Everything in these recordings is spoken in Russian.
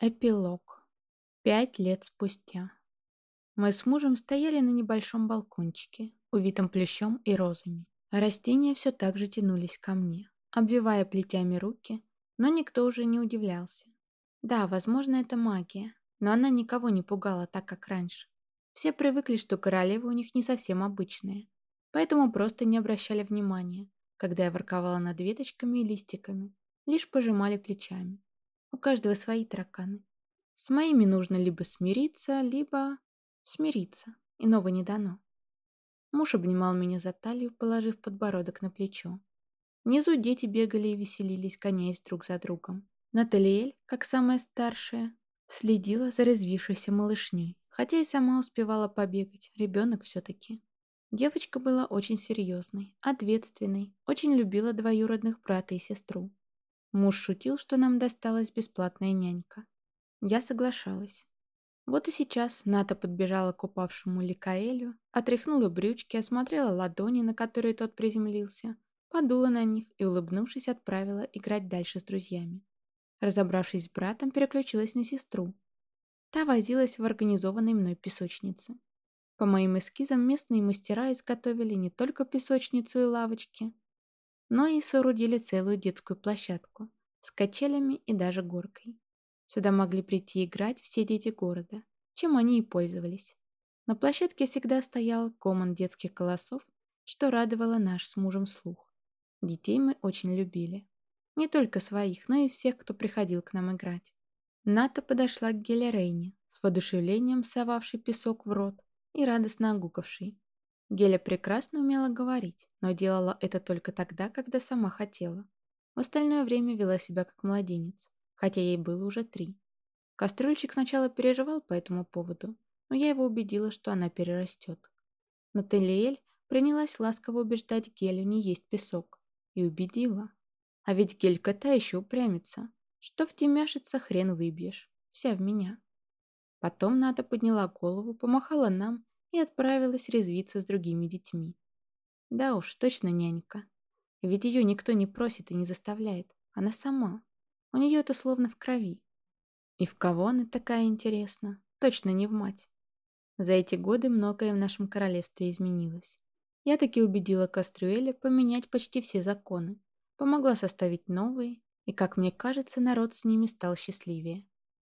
Эпилог. Пять лет спустя. Мы с мужем стояли на небольшом балкончике, увитом плющом и розами. Растения все так же тянулись ко мне, обвивая плетями руки, но никто уже не удивлялся. Да, возможно, это магия, но она никого не пугала так, как раньше. Все привыкли, что королева у них не совсем обычная, поэтому просто не обращали внимания, когда я ворковала над веточками и листиками, лишь пожимали плечами. У каждого свои тараканы. С моими нужно либо смириться, либо смириться. Иного не дано. Муж обнимал меня за талию, положив подбородок на плечо. Внизу дети бегали и веселились, гоняясь друг за другом. Наталиэль, как самая старшая, следила за развившейся малышней, хотя и сама успевала побегать, ребенок все-таки. Девочка была очень серьезной, ответственной, очень любила двоюродных брата и сестру. Муж шутил, что нам досталась бесплатная нянька. Я соглашалась. Вот и сейчас Ната подбежала к упавшему Ликаэлю, отряхнула брючки, осмотрела ладони, на которые тот приземлился, подула на них и, улыбнувшись, отправила играть дальше с друзьями. Разобравшись с братом, переключилась на сестру. Та возилась в организованной мной песочнице. По моим эскизам местные мастера изготовили не только песочницу и лавочки, но и соорудили целую детскую площадку с качелями и даже горкой. Сюда могли прийти играть все дети города, чем они и пользовались. На площадке всегда стоял коман детских голосов, что радовало наш с мужем слух. Детей мы очень любили. Не только своих, но и всех, кто приходил к нам играть. Ната подошла к Гелерейне, с воодушевлением совавшей песок в рот и радостно огукавшей. Геля прекрасно умела говорить, но делала это только тогда, когда сама хотела. В остальное время вела себя как младенец, хотя ей было уже три. Кастрюльчик сначала переживал по этому поводу, но я его убедила, что она перерастет. Наталиэль принялась ласково убеждать Гелю не есть песок. И убедила. А ведь Гелька та еще упрямится. Что втемяшится, хрен выбьешь. Вся в меня. Потом Ната подняла голову, помахала нам и отправилась резвиться с другими детьми. Да уж, точно нянька. Ведь ее никто не просит и не заставляет. Она сама. У нее это словно в крови. И в кого она такая интересна? Точно не в мать. За эти годы многое в нашем королевстве изменилось. Я таки убедила Кастрюэля поменять почти все законы, помогла составить новые, и, как мне кажется, народ с ними стал счастливее.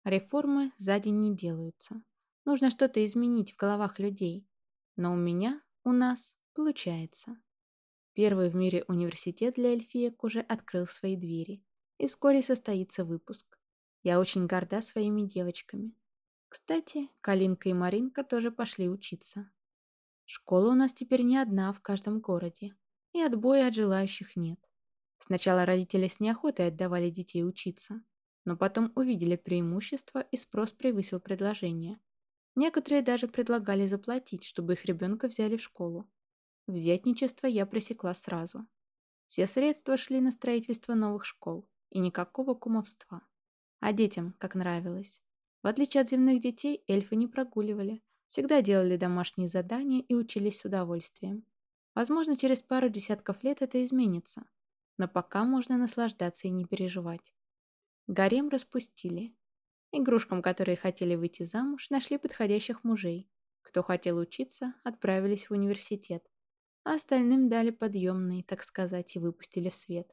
Реформы за день не делаются. Нужно что-то изменить в головах людей. Но у меня, у нас, получается. Первый в мире университет для эльфиек уже открыл свои двери. И вскоре состоится выпуск. Я очень горда своими девочками. Кстати, Калинка и Маринка тоже пошли учиться. Школа у нас теперь не одна в каждом городе. И отбоя от желающих нет. Сначала родители с неохотой отдавали детей учиться, но потом увидели преимущество и спрос превысил предложение. Некоторые даже предлагали заплатить, чтобы их ребенка взяли в школу. Взятничество я пресекла сразу. Все средства шли на строительство новых школ, и никакого кумовства. А детям, как нравилось. В отличие от земных детей, эльфы не прогуливали, всегда делали домашние задания и учились с удовольствием. Возможно, через пару десятков лет это изменится, но пока можно наслаждаться и не переживать. Гарем распустили, Игрушкам, которые хотели выйти замуж, нашли подходящих мужей. Кто хотел учиться, отправились в университет. А остальным дали подъемные, так сказать, и выпустили в свет.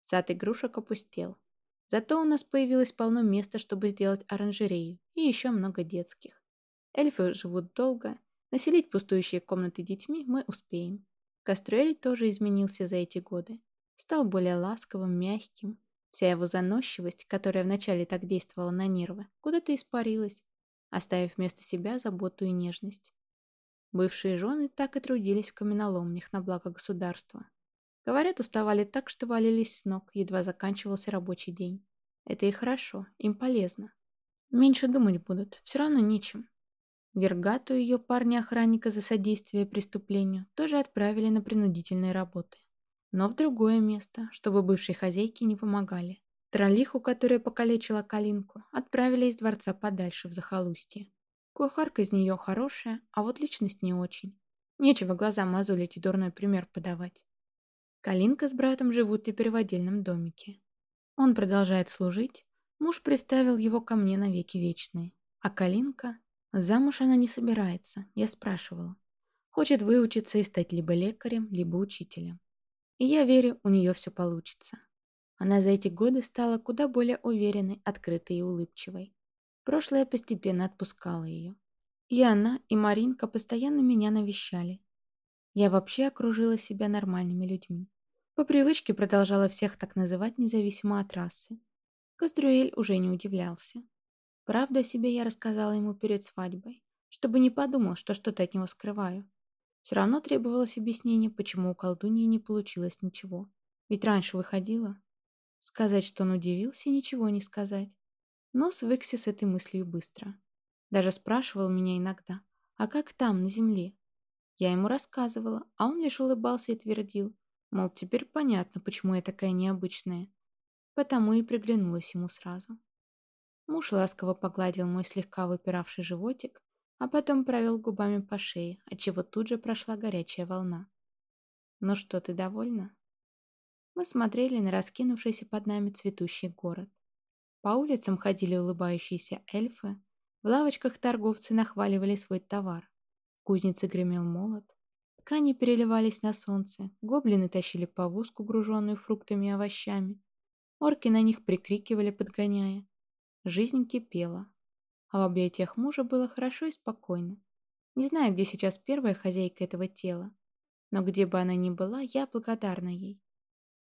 Сад игрушек опустел. Зато у нас появилось полно места, чтобы сделать оранжерею, и еще много детских. Эльфы живут долго, населить пустующие комнаты детьми мы успеем. Кастрюэль тоже изменился за эти годы. Стал более ласковым, мягким, Вся его заносчивость, которая вначале так действовала на нервы, куда-то испарилась, оставив вместо себя заботу и нежность. Бывшие жены так и трудились в каменоломнях на благо государства. Говорят, уставали так, что валились с ног, едва заканчивался рабочий день. Это и хорошо, им полезно. Меньше думать будут, все равно нечем. Вергату и ее парня-охранника за содействие преступлению тоже отправили на принудительные работы но в другое место, чтобы бывшей хозяйке не помогали. Троллиху, которая покалечила Калинку, отправили из дворца подальше в захолустье. Кухарка из нее хорошая, а вот личность не очень. Нечего глаза мозолить и дурной пример подавать. Калинка с братом живут теперь в отдельном домике. Он продолжает служить, Муж приставил его ко мне навеки вечные. А Калинка? Замуж она не собирается, я спрашивала. Хочет выучиться и стать либо лекарем, либо учителем. И я верю, у нее все получится. Она за эти годы стала куда более уверенной, открытой и улыбчивой. Прошлое постепенно отпускало ее. И она, и Маринка постоянно меня навещали. Я вообще окружила себя нормальными людьми. По привычке продолжала всех так называть независимо от расы. Кастрюэль уже не удивлялся. Правду о себе я рассказала ему перед свадьбой, чтобы не подумал, что что-то от него скрываю. Все равно требовалось объяснение, почему у колдуньи не получилось ничего. Ведь раньше выходила. Сказать, что он удивился, ничего не сказать. Но свыкся с этой мыслью быстро. Даже спрашивал меня иногда, а как там, на земле? Я ему рассказывала, а он лишь улыбался и твердил, мол, теперь понятно, почему я такая необычная. Потому и приглянулась ему сразу. Муж ласково погладил мой слегка выпиравший животик, а потом провел губами по шее, отчего тут же прошла горячая волна. «Ну что, ты довольна?» Мы смотрели на раскинувшийся под нами цветущий город. По улицам ходили улыбающиеся эльфы, в лавочках торговцы нахваливали свой товар. В кузнице гремел молот. Ткани переливались на солнце, гоблины тащили повозку, груженную фруктами и овощами. Орки на них прикрикивали, подгоняя. Жизнь кипела. А в объятиях мужа было хорошо и спокойно. Не знаю, где сейчас первая хозяйка этого тела, но где бы она ни была, я благодарна ей.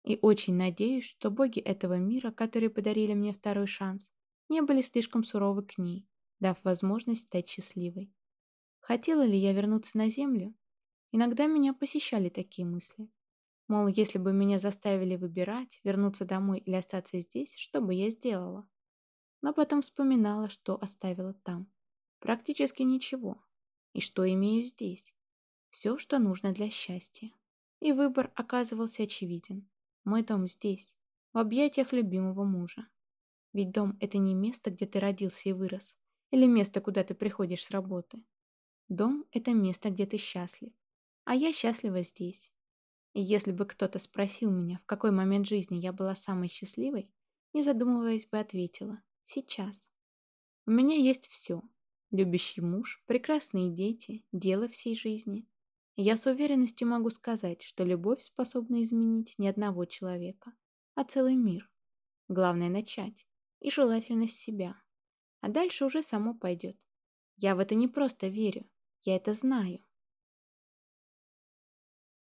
И очень надеюсь, что боги этого мира, которые подарили мне второй шанс, не были слишком суровы к ней дав возможность стать счастливой. Хотела ли я вернуться на Землю? Иногда меня посещали такие мысли. Мол, если бы меня заставили выбирать, вернуться домой или остаться здесь, что бы я сделала? Но потом вспоминала, что оставила там. Практически ничего. И что имею здесь. Все, что нужно для счастья. И выбор оказывался очевиден. Мой дом здесь, в объятиях любимого мужа. Ведь дом – это не место, где ты родился и вырос, или место, куда ты приходишь с работы. Дом – это место, где ты счастлив. А я счастлива здесь. И если бы кто-то спросил меня, в какой момент жизни я была самой счастливой, не задумываясь бы ответила – сейчас. У меня есть все. Любящий муж, прекрасные дети, дело всей жизни. Я с уверенностью могу сказать, что любовь способна изменить не одного человека, а целый мир. Главное начать. И желательно с себя. А дальше уже само пойдет. Я в это не просто верю, я это знаю.